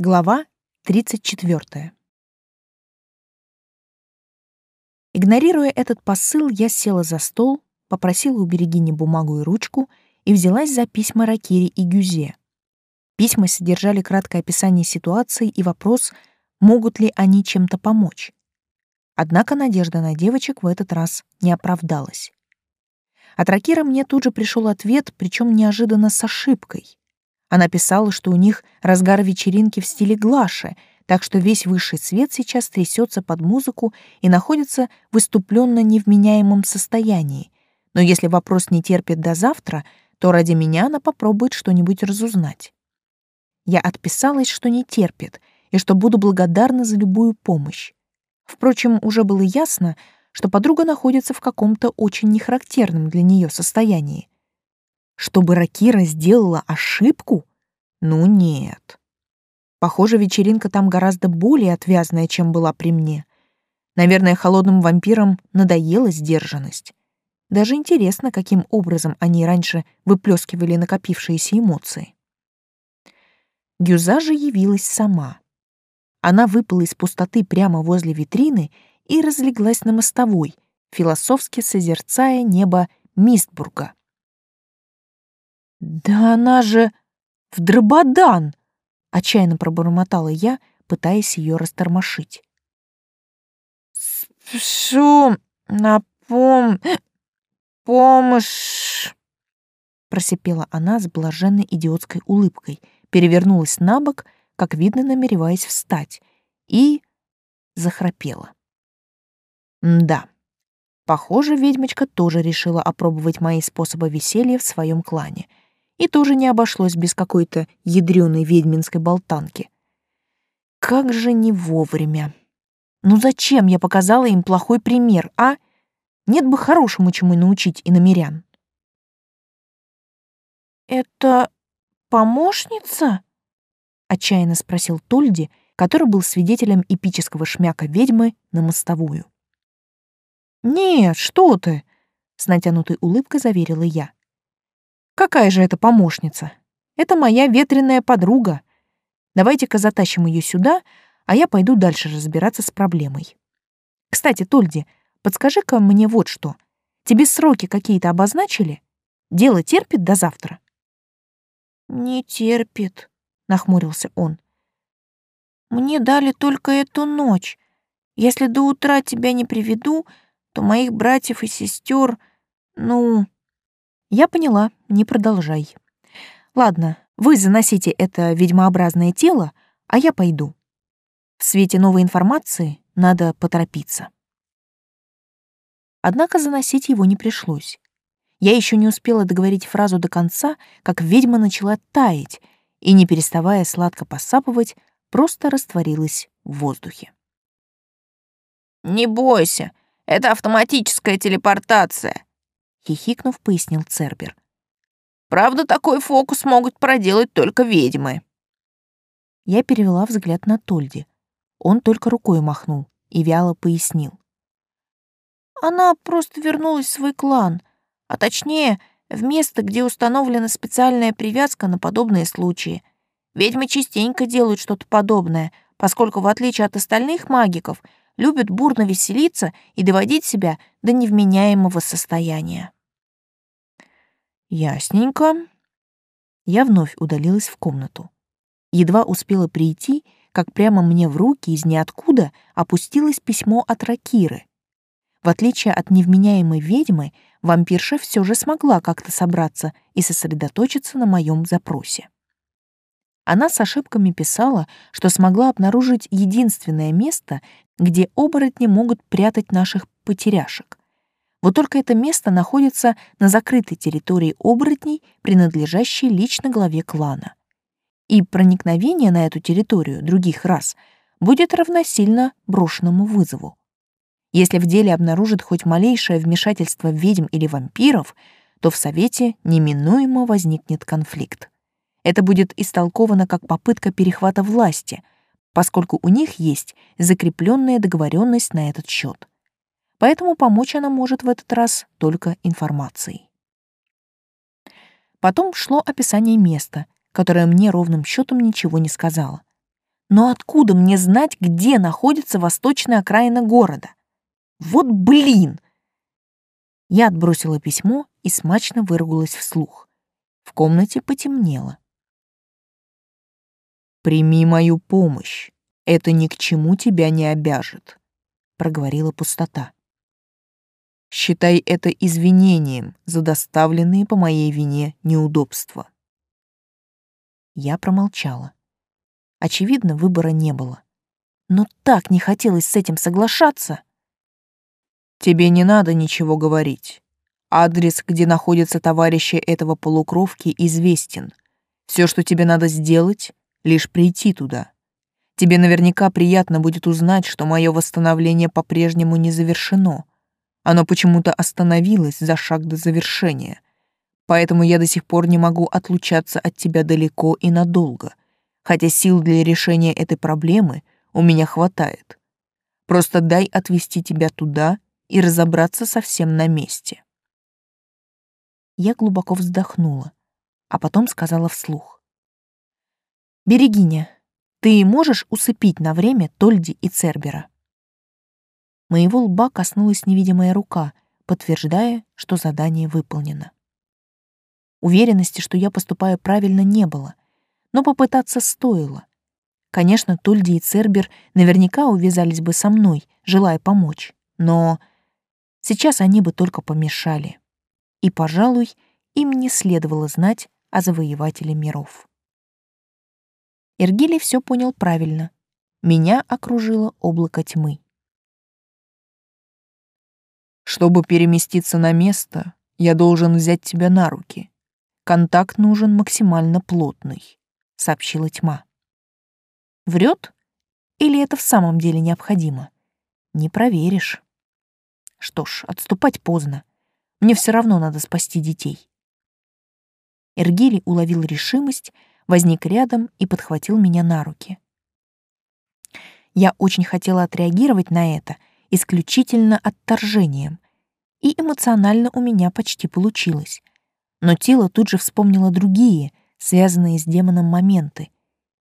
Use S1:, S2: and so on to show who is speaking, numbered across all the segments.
S1: Глава 34. Игнорируя этот посыл, я села за стол, попросила у Берегини бумагу и ручку и взялась за письма Ракири и Гюзе. Письма содержали краткое описание ситуации и вопрос, могут ли они чем-то помочь. Однако надежда на девочек в этот раз не оправдалась. От Ракира мне тут же пришел ответ, причем неожиданно с ошибкой. Она писала, что у них разгар вечеринки в стиле глаши, так что весь высший свет сейчас трясется под музыку и находится в выступленно невменяемом состоянии. Но если вопрос не терпит до завтра, то ради меня она попробует что-нибудь разузнать. Я отписалась, что не терпит, и что буду благодарна за любую помощь. Впрочем, уже было ясно, что подруга находится в каком-то очень нехарактерном для нее состоянии. Чтобы Ракира сделала ошибку? Ну нет. Похоже, вечеринка там гораздо более отвязная, чем была при мне. Наверное, холодным вампирам надоела сдержанность. Даже интересно, каким образом они раньше выплескивали накопившиеся эмоции. Гюза же явилась сама. Она выпала из пустоты прямо возле витрины и разлеглась на мостовой, философски созерцая небо Мистбурга. «Да она же в Драбадан!» — отчаянно пробормотала я, пытаясь ее растормошить.
S2: «Спешу на пом... помощь!»
S1: Просипела она с блаженной идиотской улыбкой, перевернулась на бок, как видно, намереваясь встать, и захрапела. да, похоже, ведьмочка тоже решила опробовать мои способы веселья в своем клане — и тоже не обошлось без какой-то ядрёной ведьминской болтанки. Как же не вовремя. Ну зачем я показала им плохой пример, а? Нет бы хорошему чему научить и намерян.
S2: «Это помощница?» — отчаянно спросил Тольди, который был свидетелем эпического шмяка ведьмы на мостовую.
S1: «Нет, что ты!» — с натянутой улыбкой заверила я. Какая же это помощница? Это моя ветреная подруга. Давайте-ка затащим ее сюда, а я пойду дальше разбираться с проблемой. Кстати, Тольди, подскажи-ка мне вот что. Тебе сроки какие-то обозначили? Дело терпит до завтра?
S2: Не терпит, нахмурился он. Мне дали только эту ночь. Если до утра тебя не приведу, то моих братьев и сестер, ну,
S1: я поняла, не продолжай. Ладно, вы заносите это ведьмообразное тело, а я пойду. В свете новой информации надо поторопиться. Однако заносить его не пришлось. Я еще не успела договорить фразу до конца, как ведьма начала таять и, не переставая сладко посапывать, просто растворилась в воздухе.
S2: «Не бойся, это автоматическая телепортация
S1: хихикнув, пояснил Цербер.
S2: Правда, такой фокус могут проделать только ведьмы.
S1: Я перевела взгляд на Тольди. Он только рукой махнул и вяло пояснил.
S2: Она просто вернулась в свой клан, а точнее, в место, где установлена специальная привязка на подобные случаи. Ведьмы частенько делают что-то подобное, поскольку, в отличие от остальных магиков, любят бурно веселиться и доводить себя до невменяемого состояния.
S1: Ясненько. Я вновь удалилась в комнату. Едва успела прийти, как прямо мне в руки из ниоткуда опустилось письмо от Ракиры. В отличие от невменяемой ведьмы, вампирша все же смогла как-то собраться и сосредоточиться на моем запросе. Она с ошибками писала, что смогла обнаружить единственное место, где оборотни могут прятать наших потеряшек. Вот только это место находится на закрытой территории оборотней, принадлежащей лично главе клана. И проникновение на эту территорию других рас будет равносильно брошенному вызову. Если в деле обнаружат хоть малейшее вмешательство ведьм или вампиров, то в Совете неминуемо возникнет конфликт. Это будет истолковано как попытка перехвата власти, поскольку у них есть закрепленная договоренность на этот счет поэтому помочь она может в этот раз только информацией. Потом шло описание места, которое мне ровным счетом ничего не сказала. Но откуда мне знать, где находится восточная окраина города? Вот блин! Я отбросила письмо и смачно выругалась вслух. В комнате потемнело. «Прими мою помощь. Это ни к чему тебя не обяжет», — проговорила пустота. «Считай это извинением за доставленные по моей вине неудобства». Я промолчала. Очевидно, выбора не было. Но так не хотелось с этим соглашаться. Тебе не надо ничего говорить. Адрес, где находятся товарищи этого полукровки, известен. Все, что тебе надо сделать, лишь прийти туда. Тебе наверняка приятно будет узнать, что мое восстановление по-прежнему не завершено. Оно почему-то остановилось за шаг до завершения. Поэтому я до сих пор не могу отлучаться от тебя далеко и надолго, хотя сил для решения этой проблемы у меня хватает. Просто дай отвезти тебя туда, и разобраться совсем на месте. Я глубоко вздохнула, а потом сказала вслух. «Берегиня, ты можешь усыпить на время Тольди и Цербера?» Моего лба коснулась невидимая рука, подтверждая, что задание выполнено. Уверенности, что я поступаю правильно, не было, но попытаться стоило. Конечно, Тольди и Цербер наверняка увязались бы со мной, желая помочь, но Сейчас они бы только помешали. И, пожалуй, им не следовало знать о завоевателе миров. Иргилий все понял правильно. Меня окружило облако тьмы. Чтобы переместиться на место, я должен взять тебя на руки. Контакт нужен максимально плотный, сообщила тьма. Врет? Или это в самом деле необходимо? Не проверишь. Что ж, отступать поздно. Мне все равно надо спасти детей. Эргили уловил решимость, возник рядом и подхватил меня на руки. Я очень хотела отреагировать на это исключительно отторжением, и эмоционально у меня почти получилось. Но тело тут же вспомнило другие, связанные с демоном моменты,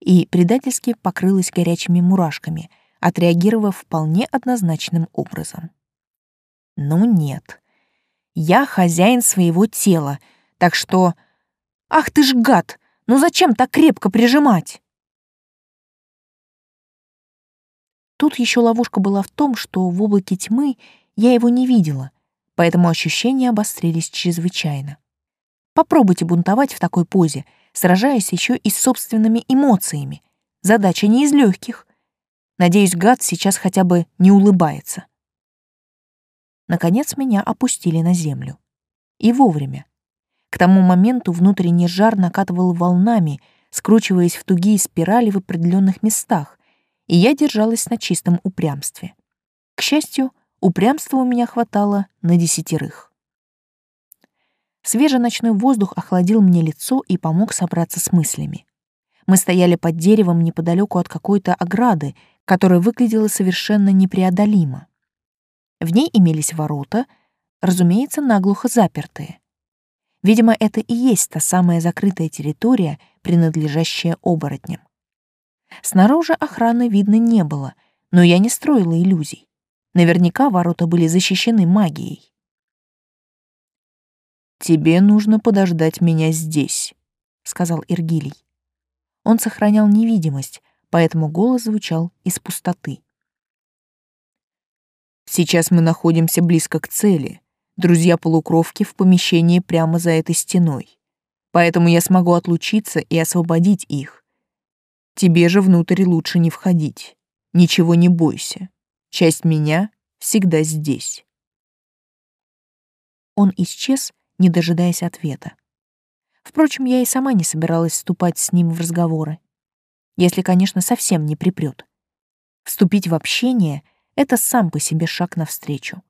S1: и предательски покрылось горячими мурашками, отреагировав вполне однозначным образом. Ну нет. Я хозяин своего тела, так что... Ах ты ж гад! Ну зачем так крепко прижимать? Тут еще ловушка была в том, что в облаке тьмы я его не видела, поэтому ощущения обострились чрезвычайно. Попробуйте бунтовать в такой позе, сражаясь еще и с собственными эмоциями. Задача не из легких. Надеюсь, гад сейчас хотя бы не улыбается. Наконец меня опустили на землю. И вовремя. К тому моменту внутренний жар накатывал волнами, скручиваясь в тугие спирали в определенных местах, и я держалась на чистом упрямстве. К счастью, упрямства у меня хватало на десятерых. Свежий ночной воздух охладил мне лицо и помог собраться с мыслями. Мы стояли под деревом неподалеку от какой-то ограды, которая выглядела совершенно непреодолимо. В ней имелись ворота, разумеется, наглухо запертые. Видимо, это и есть та самая закрытая территория, принадлежащая оборотням. Снаружи охраны видно не было, но я не строила иллюзий. Наверняка ворота были защищены магией. «Тебе нужно подождать меня здесь», — сказал Иргилий. Он сохранял невидимость, поэтому голос звучал из пустоты. Сейчас мы находимся близко к цели. Друзья-полукровки в помещении прямо за этой стеной. Поэтому я смогу отлучиться и освободить их. Тебе же внутрь лучше не входить. Ничего не бойся. Часть меня всегда здесь. Он исчез, не дожидаясь ответа. Впрочем, я и сама не собиралась вступать с ним в разговоры. Если, конечно, совсем не припрёт. Вступить в общение это сам по себе шаг навстречу.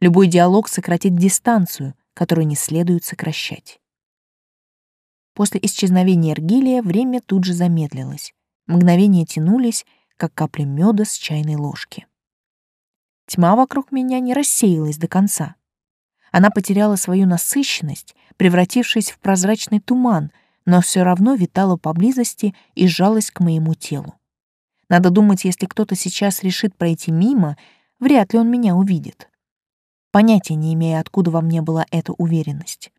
S1: Любой диалог сократит дистанцию, которую не следует сокращать. После исчезновения Эргилия время тут же замедлилось. Мгновения тянулись, как капли меда с чайной ложки. Тьма вокруг меня не рассеялась до конца. Она потеряла свою насыщенность, превратившись в прозрачный туман, но все равно витала поблизости и сжалась к моему телу. Надо думать, если кто-то сейчас решит пройти мимо, вряд ли он меня увидит. Понятия не имея, откуда во мне была эта уверенность.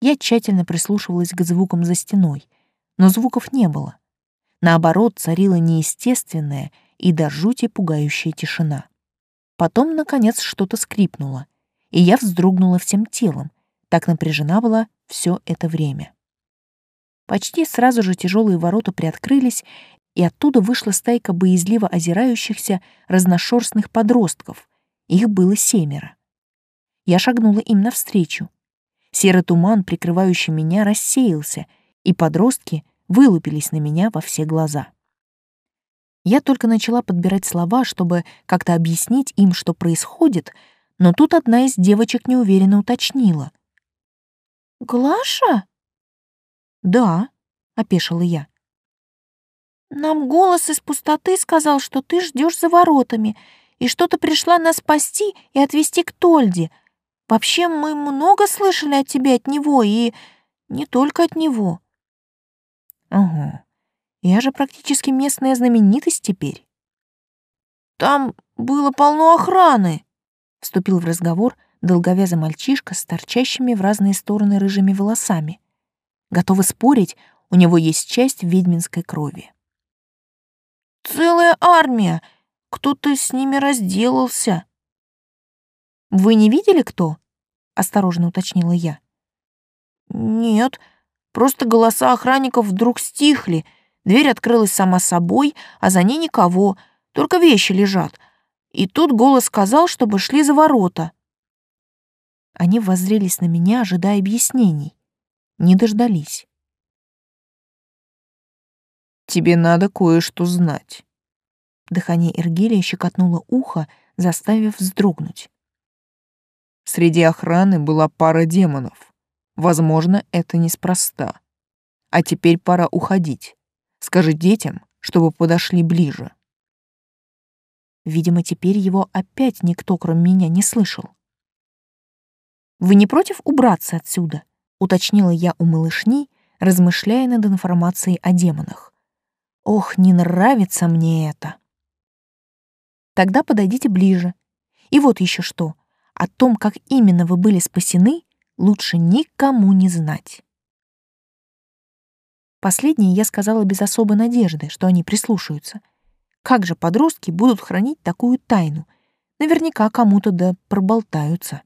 S1: Я тщательно прислушивалась к звукам за стеной, но звуков не было. Наоборот, царила неестественная и до жути пугающая тишина. Потом, наконец, что-то скрипнуло, и я вздрогнула всем телом, так напряжена была все это время. Почти сразу же тяжелые ворота приоткрылись, и оттуда вышла стайка боязливо озирающихся разношерстных подростков. Их было семеро. Я шагнула им навстречу. Серый туман, прикрывающий меня, рассеялся, и подростки вылупились на меня во все глаза. Я только начала подбирать слова, чтобы как-то объяснить им, что происходит, но тут одна из девочек неуверенно уточнила.
S2: «Глаша?»
S1: «Да», — опешила я.
S2: «Нам голос из пустоты сказал, что ты ждешь за воротами, и что ты пришла нас спасти и отвезти к Тольде. Вообще, мы много слышали от тебя от него, и не только от него».
S1: «Ага, я же практически местная знаменитость теперь».
S2: «Там было полно охраны», — вступил в разговор
S1: долговязый мальчишка с торчащими в разные стороны рыжими волосами. Готовы спорить, у него есть часть ведьминской крови.
S2: «Целая армия! Кто-то с ними разделался!»
S1: «Вы не видели, кто?» — осторожно уточнила я.
S2: «Нет, просто голоса охранников вдруг стихли, дверь открылась сама собой, а за ней никого, только вещи лежат. И тут голос сказал, чтобы шли за ворота».
S1: Они воззрелись на меня, ожидая объяснений не дождались.
S3: «Тебе надо кое-что знать».
S1: Дыхание Эргилия щекотнуло ухо, заставив вздрогнуть.
S3: Среди охраны была пара демонов. Возможно, это неспроста. А теперь пора уходить. Скажи детям, чтобы подошли ближе.
S1: Видимо, теперь его опять никто, кроме меня, не слышал. «Вы не против убраться отсюда?» уточнила я у малышни, размышляя над информацией о демонах. Ох, не нравится мне это. Тогда подойдите ближе. И вот еще что. О том, как именно вы были спасены, лучше никому не знать. Последнее я сказала без особой надежды, что они прислушаются. Как же подростки будут хранить такую тайну? Наверняка кому-то да проболтаются.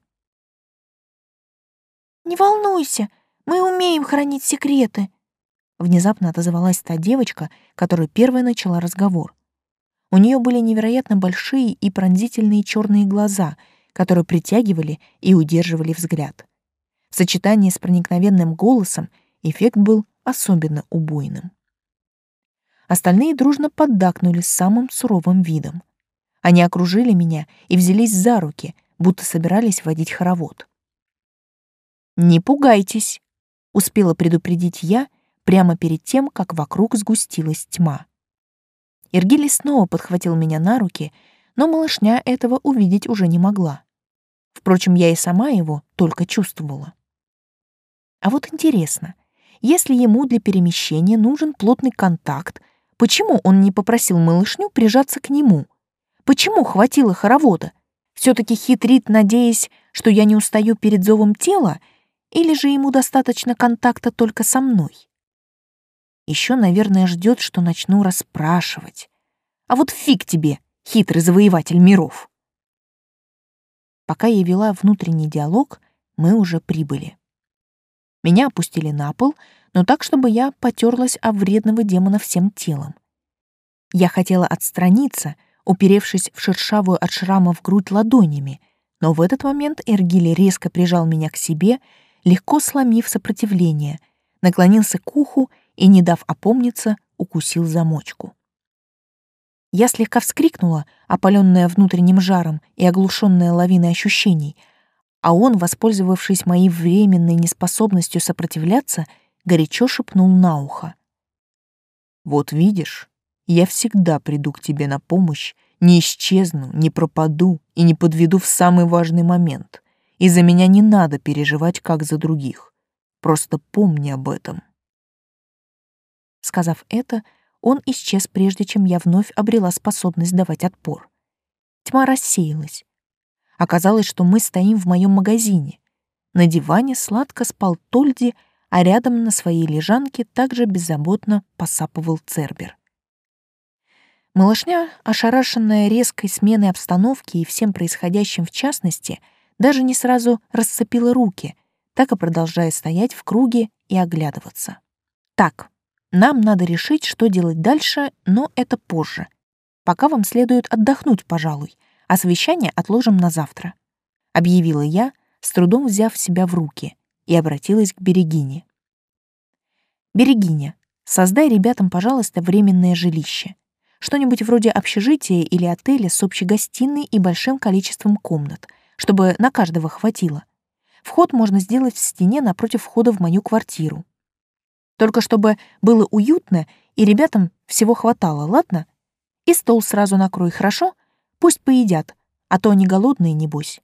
S2: «Не волнуйся, мы умеем хранить секреты», — внезапно отозвалась та девочка, которая первая начала разговор.
S1: У нее были невероятно большие и пронзительные черные глаза, которые притягивали и удерживали взгляд. В сочетании с проникновенным голосом эффект был особенно убойным. Остальные дружно поддакнули с самым суровым видом. Они окружили меня и взялись за руки, будто собирались водить хоровод. «Не пугайтесь», — успела предупредить я прямо перед тем, как вокруг сгустилась тьма. Иргили снова подхватил меня на руки, но малышня этого увидеть уже не могла. Впрочем, я и сама его только чувствовала. А вот интересно, если ему для перемещения нужен плотный контакт, почему он не попросил малышню прижаться к нему? Почему хватило хоровода? все таки хитрит, надеясь, что я не устаю перед зовом тела — или же ему достаточно контакта только со мной? Еще, наверное, ждет, что начну расспрашивать. А вот фиг тебе, хитрый завоеватель миров. Пока я вела внутренний диалог, мы уже прибыли. Меня опустили на пол, но так, чтобы я потерлась о вредного демона всем телом. Я хотела отстраниться, уперевшись в шершавую от шрамов грудь ладонями, но в этот момент Эргили резко прижал меня к себе легко сломив сопротивление, наклонился к уху и, не дав опомниться, укусил замочку. Я слегка вскрикнула, опаленная внутренним жаром и оглушенная лавиной ощущений, а он, воспользовавшись моей временной неспособностью сопротивляться, горячо шепнул на ухо.
S3: «Вот видишь, я всегда приду к тебе на помощь, не исчезну, не пропаду и не подведу в самый важный момент и за меня не надо переживать, как за других. Просто помни об этом.
S1: Сказав это, он исчез, прежде чем я вновь обрела способность давать отпор. Тьма рассеялась. Оказалось, что мы стоим в моем магазине. На диване сладко спал Тольди, а рядом на своей лежанке также беззаботно посапывал Цербер. Малышня, ошарашенная резкой сменой обстановки и всем происходящим в частности, даже не сразу расцепила руки, так и продолжая стоять в круге и оглядываться. Так, нам надо решить, что делать дальше, но это позже. Пока вам следует отдохнуть, пожалуй, а совещание отложим на завтра, объявила я, с трудом взяв себя в руки, и обратилась к Берегине. Берегиня, создай ребятам, пожалуйста, временное жилище. Что-нибудь вроде общежития или отеля с общей гостиной и большим количеством комнат, чтобы на каждого хватило. Вход можно сделать в стене напротив входа в мою квартиру. Только чтобы было уютно и ребятам всего хватало, ладно? И стол сразу накрой, хорошо? Пусть поедят, а то они голодные, небось.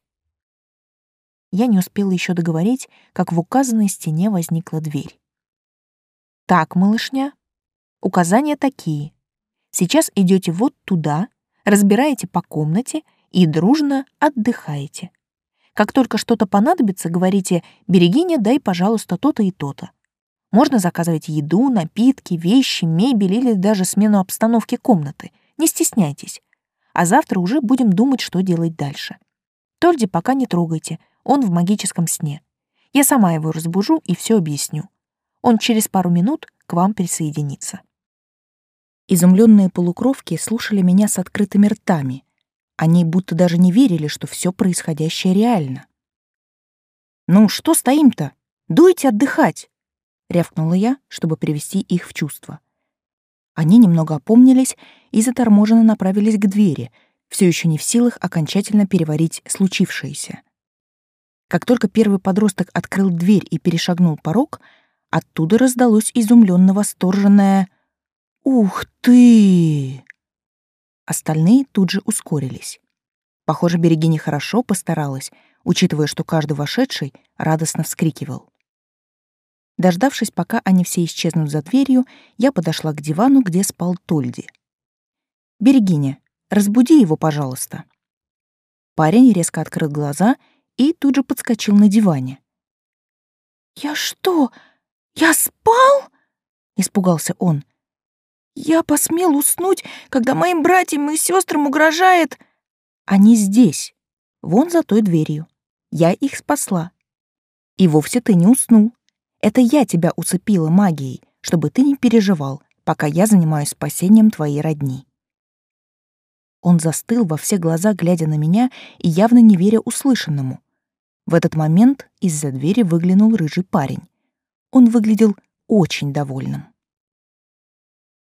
S1: Я не успела еще договорить, как в указанной стене возникла дверь. Так, малышня, указания такие. Сейчас идете вот туда, разбираете по комнате и дружно отдыхаете. Как только что-то понадобится, говорите «Берегиня, дай, пожалуйста, то-то и то-то». Можно заказывать еду, напитки, вещи, мебель или даже смену обстановки комнаты. Не стесняйтесь. А завтра уже будем думать, что делать дальше. Тольди пока не трогайте, он в магическом сне. Я сама его разбужу и все объясню. Он через пару минут к вам присоединится. Изумленные полукровки слушали меня с открытыми ртами. Они будто даже не верили, что все происходящее реально. «Ну, что стоим-то? Дуйте отдыхать!» — рявкнула я, чтобы привести их в чувство. Они немного опомнились и заторможенно направились к двери, все еще не в силах окончательно переварить случившееся. Как только первый подросток открыл дверь и перешагнул порог, оттуда раздалось изумленно восторженное — «Ух ты!» Остальные тут же ускорились. Похоже, Берегиня хорошо постаралась, учитывая, что каждый вошедший радостно вскрикивал. Дождавшись, пока они все исчезнут за дверью, я подошла к дивану, где спал Тольди. «Берегиня, разбуди его, пожалуйста». Парень резко открыл глаза и тут же подскочил на диване. «Я что, я спал?» — испугался он. Я посмел уснуть, когда моим братьям и сестрам угрожает... Они здесь, вон за той дверью. Я их спасла. И вовсе ты не уснул. Это я тебя уцепила магией, чтобы ты не переживал, пока я занимаюсь спасением твоей родни. Он застыл во все глаза, глядя на меня и явно не веря услышанному. В этот момент из-за двери выглянул рыжий парень. Он выглядел очень довольным.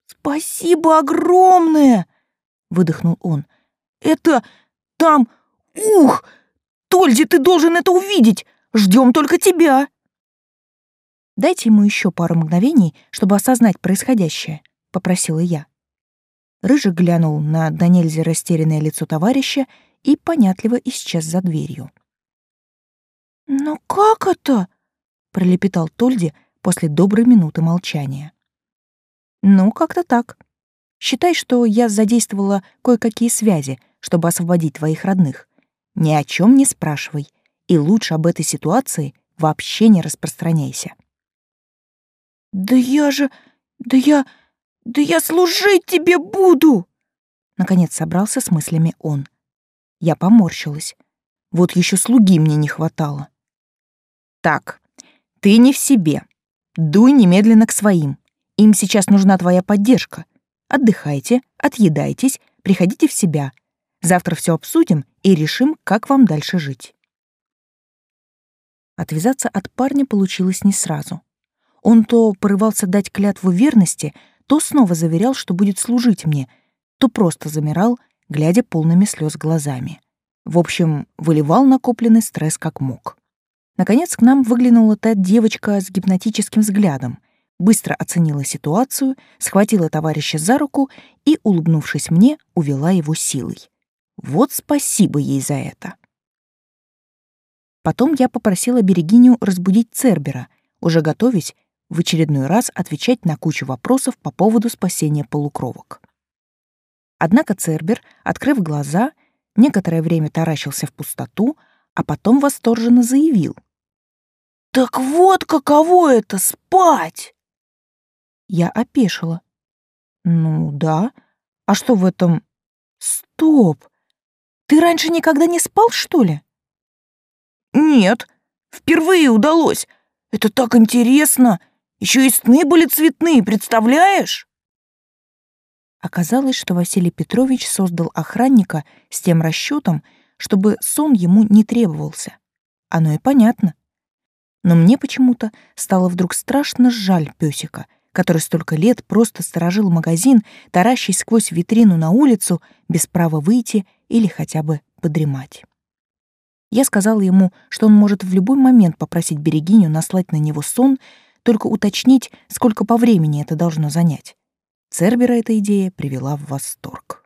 S1: «Спасибо огромное!» — выдохнул он. «Это там... Ух! Тользи, ты должен это увидеть! Ждем только тебя!» «Дайте ему еще пару мгновений, чтобы осознать происходящее», — попросила я. Рыжий глянул на до растерянное лицо товарища и понятливо исчез за дверью. «Но как это?» — пролепетал Тольди после доброй минуты молчания. Ну, как-то так. Считай, что я задействовала кое-какие связи, чтобы освободить твоих родных. Ни о чем не спрашивай, и лучше об этой ситуации вообще не распространяйся. Да я же... Да я... Да я служить тебе буду! Наконец собрался с мыслями он. Я поморщилась. Вот еще слуги мне не хватало. Так, ты не в себе. Дуй немедленно к своим. Им сейчас нужна твоя поддержка. Отдыхайте, отъедайтесь, приходите в себя. Завтра все обсудим и решим, как вам дальше жить. Отвязаться от парня получилось не сразу. Он то порывался дать клятву верности, то снова заверял, что будет служить мне, то просто замирал, глядя полными слез глазами. В общем, выливал накопленный стресс как мог. Наконец к нам выглянула та девочка с гипнотическим взглядом — быстро оценила ситуацию, схватила товарища за руку и, улыбнувшись мне, увела его силой. Вот спасибо ей за это. Потом я попросила Берегиню разбудить Цербера, уже готовясь, в очередной раз отвечать на кучу вопросов по поводу спасения полукровок. Однако Цербер, открыв глаза, некоторое время таращился в пустоту, а потом восторженно заявил.
S2: «Так вот каково это — спать!»
S1: Я опешила. «Ну да. А что в этом...» «Стоп! Ты раньше никогда не спал, что ли?»
S2: «Нет, впервые удалось. Это так интересно. Еще и сны были цветные, представляешь?»
S1: Оказалось, что Василий Петрович создал охранника с тем расчетом, чтобы сон ему не требовался. Оно и понятно. Но мне почему-то стало вдруг страшно жаль песика, который столько лет просто сторожил магазин, таращась сквозь витрину на улицу, без права выйти или хотя бы подремать. Я сказала ему, что он может в любой момент попросить Берегиню наслать на него сон, только уточнить, сколько по времени это должно занять. Цербера эта идея привела в восторг.